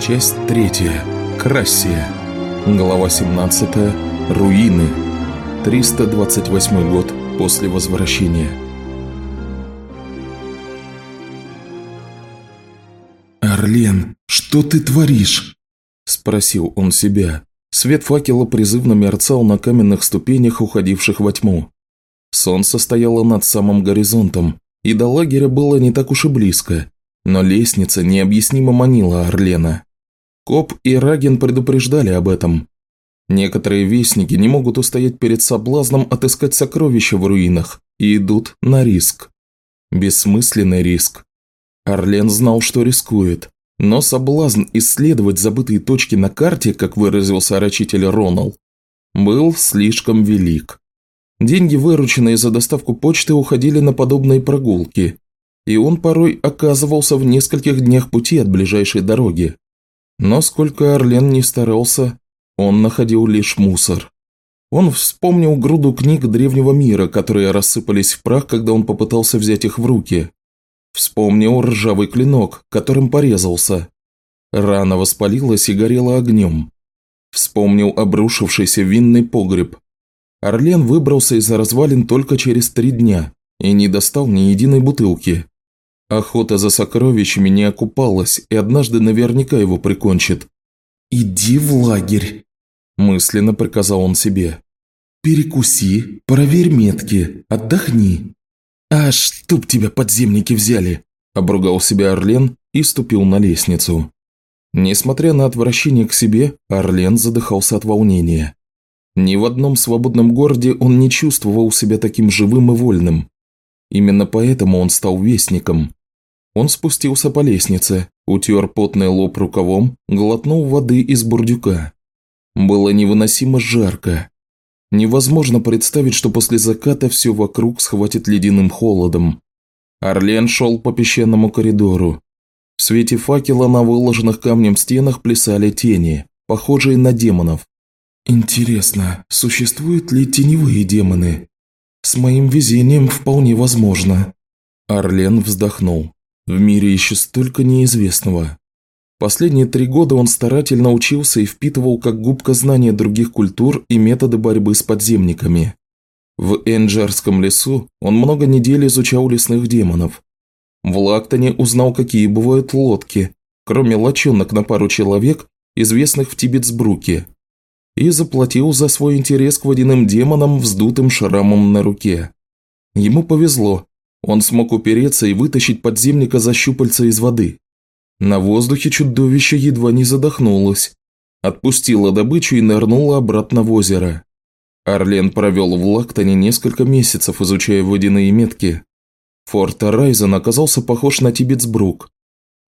Часть третья. Крассия. Глава 17. Руины. 328 год после возвращения. «Орлен, что ты творишь?» – спросил он себя. Свет факела призывно мерцал на каменных ступенях, уходивших во тьму. Солнце стояло над самым горизонтом, и до лагеря было не так уж и близко, но лестница необъяснимо манила Орлена. Коп и Раген предупреждали об этом. Некоторые вестники не могут устоять перед соблазном отыскать сокровища в руинах и идут на риск. Бессмысленный риск. Орлен знал, что рискует, но соблазн исследовать забытые точки на карте, как выразился орочитель Ронал, был слишком велик. Деньги, вырученные за доставку почты, уходили на подобные прогулки, и он порой оказывался в нескольких днях пути от ближайшей дороги. Но сколько Орлен не старался, он находил лишь мусор. Он вспомнил груду книг древнего мира, которые рассыпались в прах, когда он попытался взять их в руки. Вспомнил ржавый клинок, которым порезался. Рана воспалилась и горела огнем. Вспомнил обрушившийся винный погреб, Орлен выбрался из развалин только через три дня и не достал ни единой бутылки. Охота за сокровищами не окупалась, и однажды наверняка его прикончит. «Иди в лагерь», – мысленно приказал он себе. «Перекуси, проверь метки, отдохни». «А чтоб тебя подземники взяли!» – обругал себя Орлен и ступил на лестницу. Несмотря на отвращение к себе, Орлен задыхался от волнения. Ни в одном свободном городе он не чувствовал себя таким живым и вольным. Именно поэтому он стал вестником. Он спустился по лестнице, утер потный лоб рукавом, глотнул воды из бурдюка. Было невыносимо жарко. Невозможно представить, что после заката все вокруг схватит ледяным холодом. Орлен шел по песчаному коридору. В свете факела на выложенных камнем стенах плясали тени, похожие на демонов. Интересно, существуют ли теневые демоны? С моим везением вполне возможно. Орлен вздохнул. В мире еще столько неизвестного. Последние три года он старательно учился и впитывал как губка знания других культур и методы борьбы с подземниками. В Энджерском лесу он много недель изучал лесных демонов. В Лактоне узнал, какие бывают лодки, кроме лочонок на пару человек, известных в Тибетсбруке и заплатил за свой интерес к водяным демонам вздутым шрамом на руке. Ему повезло, он смог упереться и вытащить подземника за щупальца из воды. На воздухе чудовище едва не задохнулось, отпустило добычу и нырнуло обратно в озеро. Орлен провел в Лактоне несколько месяцев, изучая водяные метки. Форт Райзен оказался похож на Тибетсбрук.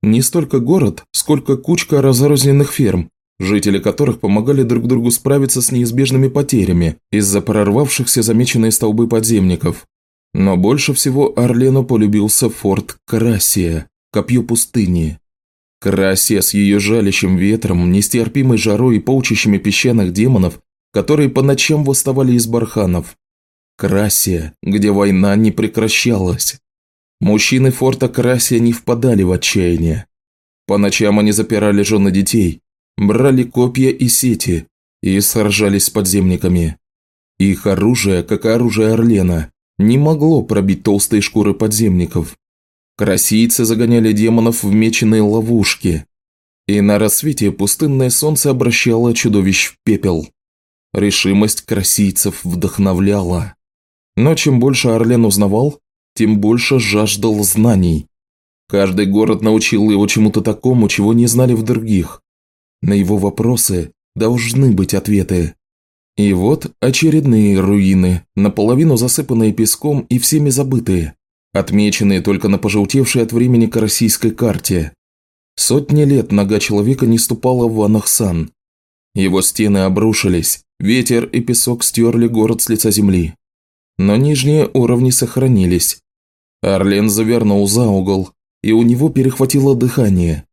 Не столько город, сколько кучка разрозненных ферм, жители которых помогали друг другу справиться с неизбежными потерями из-за прорвавшихся замеченные столбы подземников. Но больше всего Орлену полюбился форт Красия, копье пустыни. Красия с ее жалящим ветром, нестерпимой жарой и полчищами песчаных демонов, которые по ночам восставали из барханов. Красия, где война не прекращалась. Мужчины форта Красия не впадали в отчаяние. По ночам они запирали жены детей, брали копья и сети и сражались с подземниками. Их оружие, как и оружие Орлена, не могло пробить толстые шкуры подземников. Красийцы загоняли демонов в меченые ловушки, и на рассвете пустынное солнце обращало чудовищ в пепел. Решимость красийцев вдохновляла. Но чем больше Орлен узнавал, тем больше жаждал знаний. Каждый город научил его чему-то такому, чего не знали в других. На его вопросы должны быть ответы. И вот очередные руины, наполовину засыпанные песком и всеми забытые, отмеченные только на пожелтевшей от времени карасийской карте. Сотни лет нога человека не ступала в Анахсан. Его стены обрушились, ветер и песок стерли город с лица земли. Но нижние уровни сохранились. Орлен завернул за угол, и у него перехватило дыхание.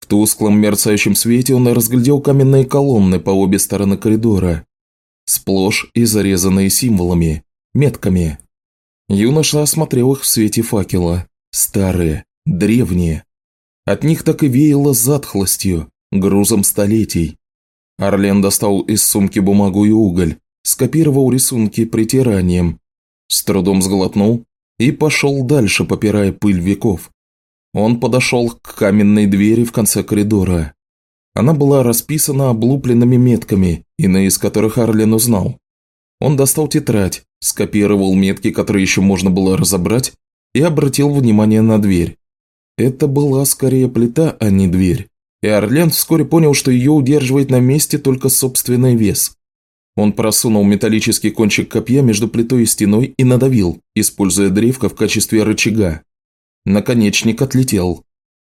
В тусклом мерцающем свете он разглядел каменные колонны по обе стороны коридора, сплошь и зарезанные символами, метками. Юноша осмотрел их в свете факела. Старые, древние. От них так и веяло затхлостью, грузом столетий. Орлен достал из сумки бумагу и уголь, скопировал рисунки притиранием, с трудом сглотнул и пошел дальше, попирая пыль веков. Он подошел к каменной двери в конце коридора. Она была расписана облупленными метками, иные из которых Арлен узнал. Он достал тетрадь, скопировал метки, которые еще можно было разобрать, и обратил внимание на дверь. Это была скорее плита, а не дверь. И Орлен вскоре понял, что ее удерживает на месте только собственный вес. Он просунул металлический кончик копья между плитой и стеной и надавил, используя древко в качестве рычага. Наконечник отлетел.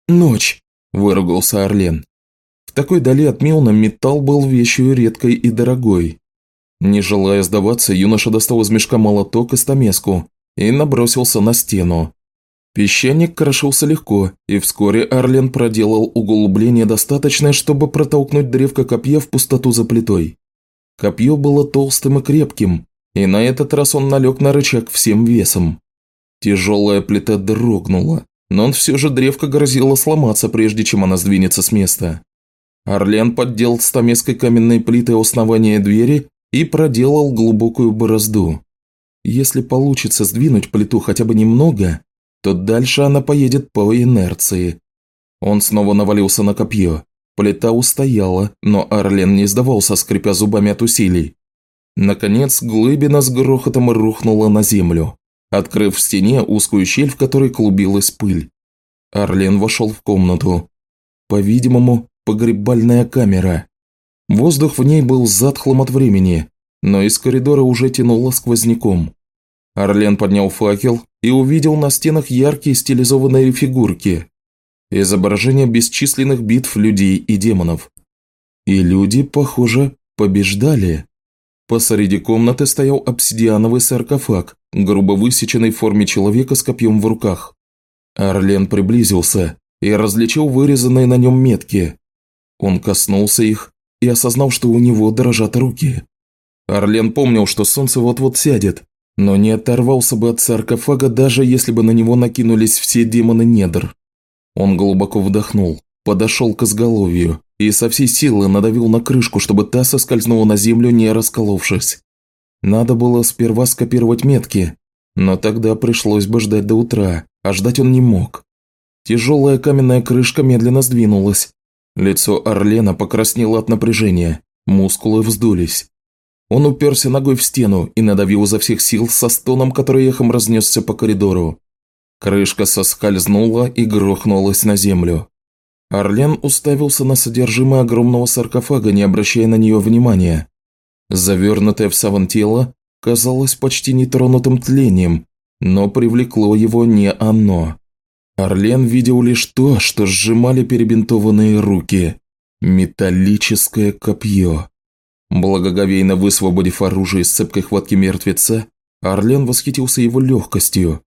«Ночь!» – выругался Орлен. В такой дали от Милна металл был вещью редкой и дорогой. Не желая сдаваться, юноша достал из мешка молоток и стамеску и набросился на стену. Песчаник крошился легко, и вскоре Арлен проделал углубление достаточное, чтобы протолкнуть древко копья в пустоту за плитой. Копье было толстым и крепким, и на этот раз он налег на рычаг всем весом. Тяжелая плита дрогнула, но он все же древко грозило сломаться, прежде чем она сдвинется с места. Орлен поддел стамеской каменной плитой основания двери и проделал глубокую борозду. Если получится сдвинуть плиту хотя бы немного, то дальше она поедет по инерции. Он снова навалился на копье. Плита устояла, но Орлен не сдавался, скрипя зубами от усилий. Наконец, глыбина с грохотом рухнула на землю, открыв в стене узкую щель, в которой клубилась пыль. Орлен вошел в комнату. По-видимому, погребальная камера. Воздух в ней был затхлым от времени, но из коридора уже тянуло сквозняком. Орлен поднял факел и увидел на стенах яркие стилизованные фигурки. Изображения бесчисленных битв людей и демонов. И люди, похоже, побеждали. Посреди комнаты стоял обсидиановый саркофаг, грубо высеченный в форме человека с копьем в руках. Орлен приблизился и различил вырезанные на нем метки. Он коснулся их и осознал, что у него дрожат руки. Орлен помнил, что солнце вот-вот сядет, но не оторвался бы от саркофага, даже если бы на него накинулись все демоны недр. Он глубоко вдохнул, подошел к изголовью и со всей силы надавил на крышку, чтобы та соскользнула на землю, не расколовшись. Надо было сперва скопировать метки, но тогда пришлось бы ждать до утра, а ждать он не мог. Тяжелая каменная крышка медленно сдвинулась. Лицо Орлена покраснело от напряжения, мускулы вздулись. Он уперся ногой в стену и надавил изо всех сил со стоном, который эхом разнесся по коридору. Крышка соскользнула и грохнулась на землю. Орлен уставился на содержимое огромного саркофага, не обращая на нее внимания. Завернутое в саван тело казалось почти нетронутым тлением, но привлекло его не оно. Орлен видел лишь то, что сжимали перебинтованные руки. Металлическое копье. Благоговейно высвободив оружие из цепкой хватки мертвеца, Орлен восхитился его легкостью.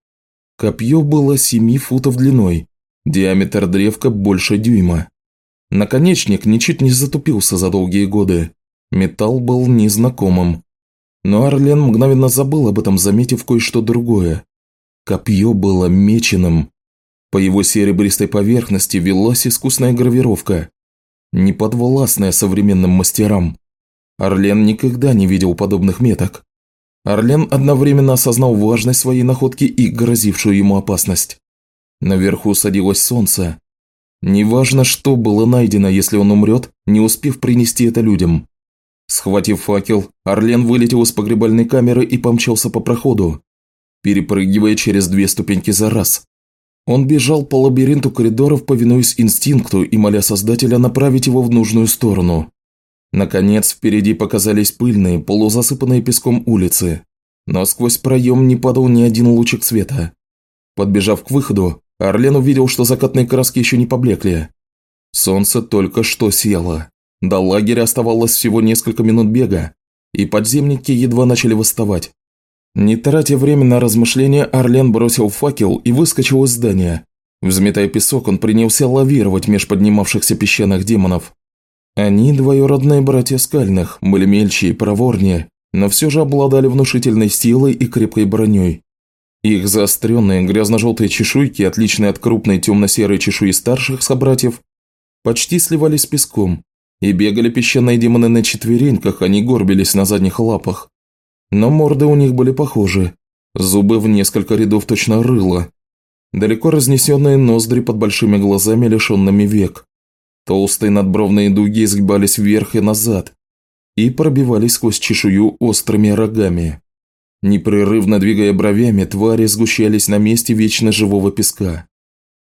Копье было семи футов длиной, диаметр древка больше дюйма. Наконечник ничуть не затупился за долгие годы. Металл был незнакомым. Но Орлен мгновенно забыл об этом, заметив кое-что другое. Копье было меченым. По его серебристой поверхности велась искусная гравировка, неподвластная современным мастерам. Орлен никогда не видел подобных меток. Орлен одновременно осознал важность своей находки и грозившую ему опасность. Наверху садилось солнце. Неважно, что было найдено, если он умрет, не успев принести это людям. Схватив факел, Орлен вылетел из погребальной камеры и помчался по проходу, перепрыгивая через две ступеньки за раз. Он бежал по лабиринту коридоров, повинуясь инстинкту и моля Создателя направить его в нужную сторону. Наконец, впереди показались пыльные, полузасыпанные песком улицы, но сквозь проем не падал ни один лучик света. Подбежав к выходу, Орлен увидел, что закатные краски еще не поблекли. Солнце только что село. До лагеря оставалось всего несколько минут бега, и подземники едва начали восставать. Не тратя время на размышления, Орлен бросил факел и выскочил из здания. Взметая песок, он принялся лавировать меж поднимавшихся песчаных демонов. Они, двоюродные братья Скальных, были мельче и проворнее, но все же обладали внушительной силой и крепкой броней. Их заостренные грязно-желтые чешуйки, отличные от крупной темно-серой чешуи старших собратьев, почти сливались с песком, и бегали песчаные демоны на четвереньках, они горбились на задних лапах. Но морды у них были похожи, зубы в несколько рядов точно рыло, далеко разнесенные ноздри под большими глазами, лишенными век. Толстые надбровные дуги изгибались вверх и назад и пробивались сквозь чешую острыми рогами. Непрерывно двигая бровями, твари сгущались на месте вечно живого песка.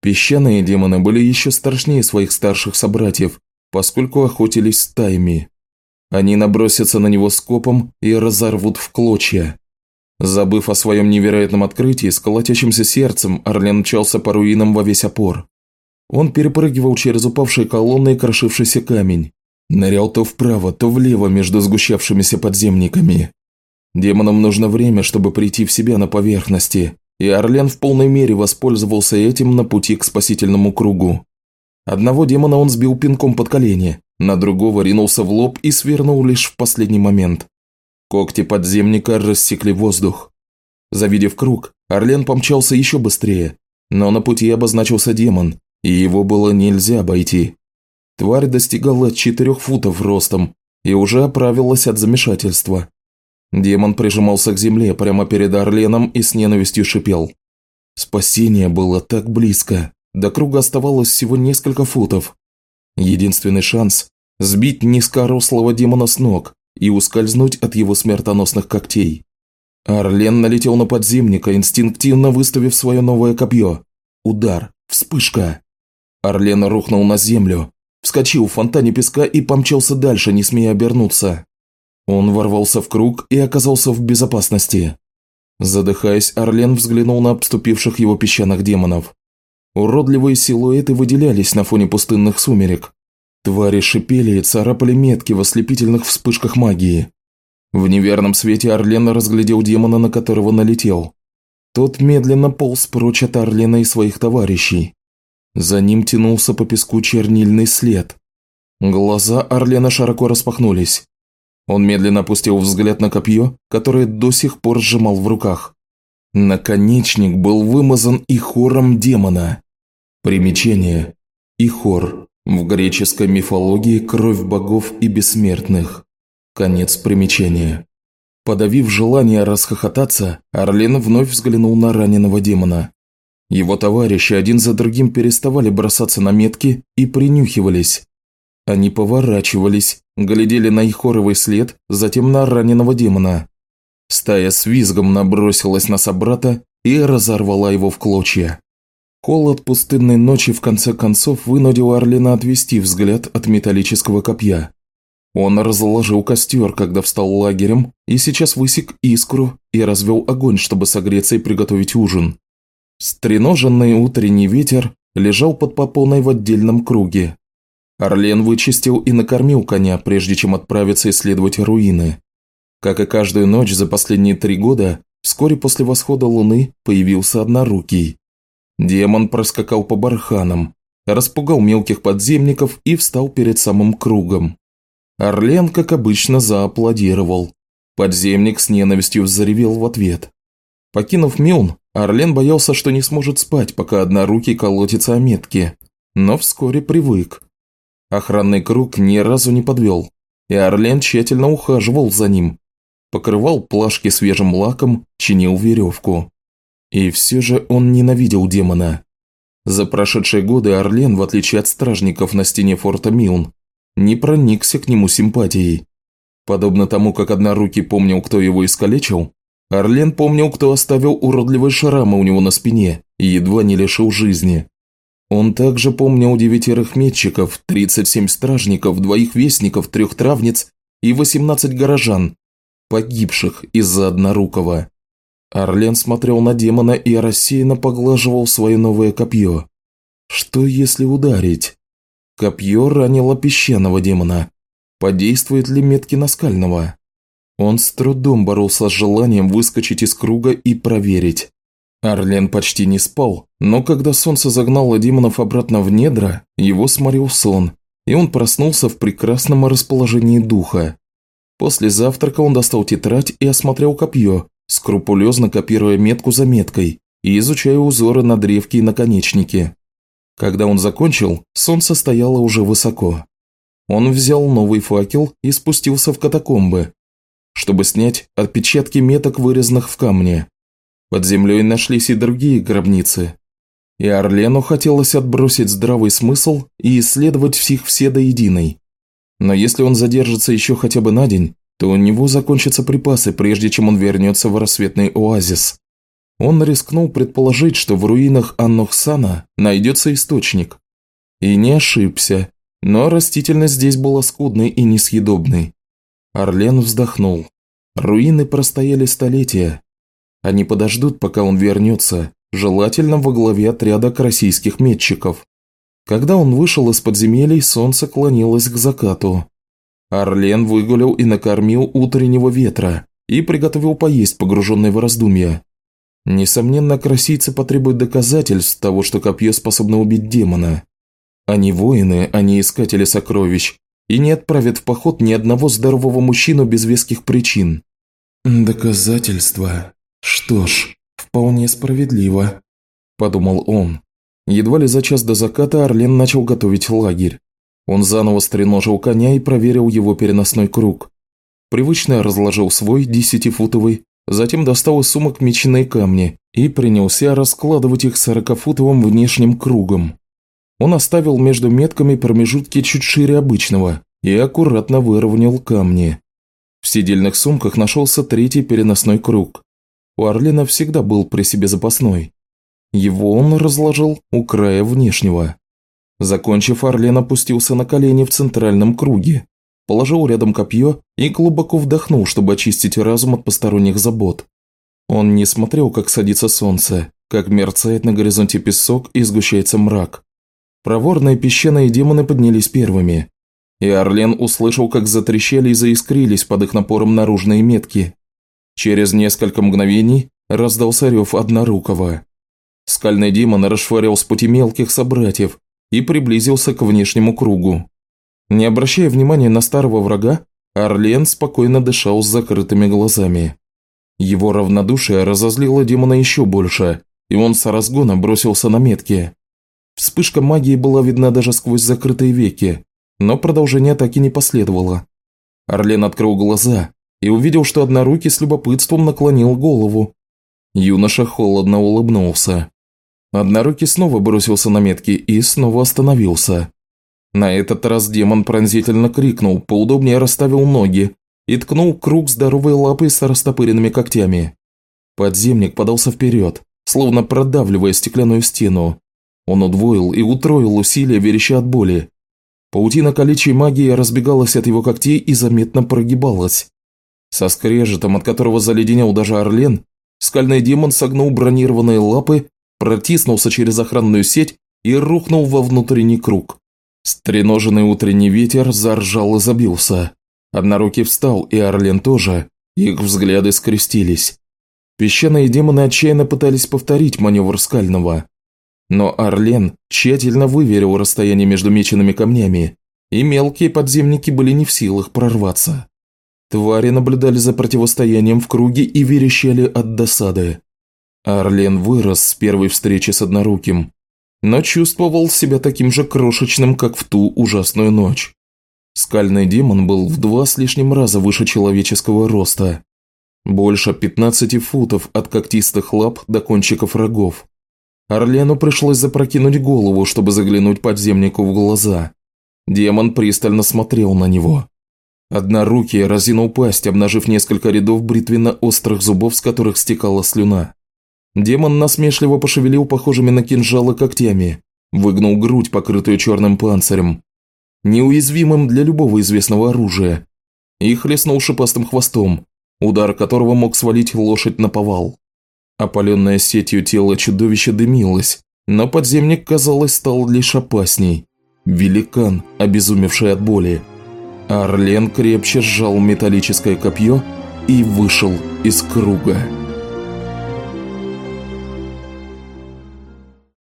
Песчаные демоны были еще страшнее своих старших собратьев, поскольку охотились стаями. Они набросятся на него скопом и разорвут в клочья. Забыв о своем невероятном открытии, с колотящимся сердцем Орлен мчался по руинам во весь опор. Он перепрыгивал через упавшие колонны и крошившийся камень. Нырял то вправо, то влево между сгущавшимися подземниками. Демонам нужно время, чтобы прийти в себя на поверхности, и Орлен в полной мере воспользовался этим на пути к спасительному кругу. Одного демона он сбил пинком под колени, на другого ринулся в лоб и свернул лишь в последний момент. Когти подземника рассекли воздух. Завидев круг, Орлен помчался еще быстрее, но на пути обозначился демон, и его было нельзя обойти. Тварь достигала четырех футов ростом и уже оправилась от замешательства. Демон прижимался к земле прямо перед Орленом и с ненавистью шипел. Спасение было так близко. До круга оставалось всего несколько футов. Единственный шанс – сбить низкорослого демона с ног и ускользнуть от его смертоносных когтей. Орлен налетел на подземника, инстинктивно выставив свое новое копье. Удар. Вспышка. Орлен рухнул на землю, вскочил в фонтане песка и помчался дальше, не смея обернуться. Он ворвался в круг и оказался в безопасности. Задыхаясь, Орлен взглянул на обступивших его песчаных демонов. Уродливые силуэты выделялись на фоне пустынных сумерек. Твари шипели и царапали метки в ослепительных вспышках магии. В неверном свете Орлен разглядел демона, на которого налетел. Тот медленно полз прочь от Орлена и своих товарищей. За ним тянулся по песку чернильный след. Глаза Орлена широко распахнулись. Он медленно опустил взгляд на копье, которое до сих пор сжимал в руках. Наконечник был вымазан ихором демона. Примечание. Ихор. В греческой мифологии кровь богов и бессмертных. Конец примечания. Подавив желание расхохотаться, Орлен вновь взглянул на раненого демона. Его товарищи один за другим переставали бросаться на метки и принюхивались. Они поворачивались, глядели на ихоровый след, затем на раненого демона. Стая с визгом набросилась на собрата и разорвала его в клочья. Холод пустынной ночи в конце концов вынудил Орлина отвести взгляд от металлического копья. Он разложил костер, когда встал лагерем, и сейчас высек искру и развел огонь, чтобы согреться и приготовить ужин. Стреноженный утренний ветер лежал под попоной в отдельном круге. Орлен вычистил и накормил коня, прежде чем отправиться исследовать руины. Как и каждую ночь за последние три года, вскоре после восхода луны появился однорукий. Демон проскакал по барханам, распугал мелких подземников и встал перед самым кругом. Орлен, как обычно, зааплодировал. Подземник с ненавистью заревел в ответ. Покинув Милн, Орлен боялся, что не сможет спать, пока однорукий колотится о метке, но вскоре привык. Охранный круг ни разу не подвел, и Орлен тщательно ухаживал за ним, покрывал плашки свежим лаком, чинил веревку. И все же он ненавидел демона. За прошедшие годы Орлен, в отличие от стражников на стене форта Милн, не проникся к нему симпатией. Подобно тому, как однорукий помнил, кто его искалечил, Орлен помнил, кто оставил уродливые шрамы у него на спине и едва не лишил жизни. Он также помнил девятерых метчиков, 37 стражников, двоих вестников, трех травниц и 18 горожан, погибших из-за однорукого. Орлен смотрел на демона и рассеянно поглаживал свое новое копье. Что если ударить? Копье ранило песчаного демона. Подействует ли метки наскального? Он с трудом боролся с желанием выскочить из круга и проверить. Орлен почти не спал, но когда солнце загнало демонов обратно в недра, его сморил сон, и он проснулся в прекрасном расположении духа. После завтрака он достал тетрадь и осмотрел копье, скрупулезно копируя метку за меткой и изучая узоры на древке и наконечнике. Когда он закончил, солнце стояло уже высоко. Он взял новый факел и спустился в катакомбы, чтобы снять отпечатки меток, вырезанных в камне. Под землей нашлись и другие гробницы. И Орлену хотелось отбросить здравый смысл и исследовать всех все до единой. Но если он задержится еще хотя бы на день, то у него закончатся припасы, прежде чем он вернется в рассветный оазис. Он рискнул предположить, что в руинах Аннохсана найдется источник. И не ошибся, но растительность здесь была скудной и несъедобной. Орлен вздохнул. Руины простояли столетия. Они подождут, пока он вернется, желательно во главе отряда российских метчиков. Когда он вышел из подземелий, солнце клонилось к закату. Орлен выгулял и накормил утреннего ветра и приготовил поесть, погруженный в раздумья. Несомненно, красийцы потребуют доказательств того, что копье способно убить демона. Они воины, не искатели сокровищ, и не отправят в поход ни одного здорового мужчину без веских причин. «Доказательства? Что ж, вполне справедливо», – подумал он. Едва ли за час до заката Орлен начал готовить лагерь. Он заново стреножил коня и проверил его переносной круг. Привычно разложил свой десятифутовый, Затем достал из сумок меченые камни и принялся раскладывать их сорокафутовым внешним кругом. Он оставил между метками промежутки чуть шире обычного и аккуратно выровнял камни. В сидельных сумках нашелся третий переносной круг. У Орлина всегда был при себе запасной. Его он разложил у края внешнего. Закончив, Орлен опустился на колени в центральном круге положил рядом копье и глубоко вдохнул, чтобы очистить разум от посторонних забот. Он не смотрел, как садится солнце, как мерцает на горизонте песок и сгущается мрак. Проворные песчаные демоны поднялись первыми, и Орлен услышал, как затрещали и заискрились под их напором наружные метки. Через несколько мгновений раздался рев однорукого. Скальный демон расшвырял с пути мелких собратьев и приблизился к внешнему кругу. Не обращая внимания на старого врага, Орлен спокойно дышал с закрытыми глазами. Его равнодушие разозлило демона еще больше, и он с разгона бросился на метки. Вспышка магии была видна даже сквозь закрытые веки, но продолжение атаки не последовало. Орлен открыл глаза и увидел, что однорукий с любопытством наклонил голову. Юноша холодно улыбнулся. Однорукий снова бросился на метки и снова остановился. На этот раз демон пронзительно крикнул, поудобнее расставил ноги и ткнул круг здоровой лапой с растопыренными когтями. Подземник подался вперед, словно продавливая стеклянную стену. Он удвоил и утроил усилия, вереща от боли. Паутина количей магии разбегалась от его когтей и заметно прогибалась. Со скрежетом, от которого заледенел даже Орлен, скальный демон согнул бронированные лапы, протиснулся через охранную сеть и рухнул во внутренний круг. Стреноженный утренний ветер заржал и забился. Однорукий встал, и Орлен тоже. Их взгляды скрестились. Песчаные демоны отчаянно пытались повторить маневр скального. Но Орлен тщательно выверил расстояние между меченными камнями, и мелкие подземники были не в силах прорваться. Твари наблюдали за противостоянием в круге и верещали от досады. Орлен вырос с первой встречи с одноруким, но чувствовал себя таким же крошечным, как в ту ужасную ночь. Скальный демон был в два с лишним раза выше человеческого роста. Больше 15 футов от когтистых лап до кончиков рогов. Орлену пришлось запрокинуть голову, чтобы заглянуть подземнику в глаза. Демон пристально смотрел на него. Однорукий разинул пасть, обнажив несколько рядов бритвенно-острых зубов, с которых стекала слюна. Демон насмешливо пошевелил похожими на кинжалы когтями, выгнул грудь, покрытую черным панцирем, неуязвимым для любого известного оружия, и хлестнул шипастым хвостом, удар которого мог свалить лошадь на повал. Опаленное сетью тело чудовища дымилось, но подземник, казалось, стал лишь опасней. Великан, обезумевший от боли. Орлен крепче сжал металлическое копье и вышел из круга.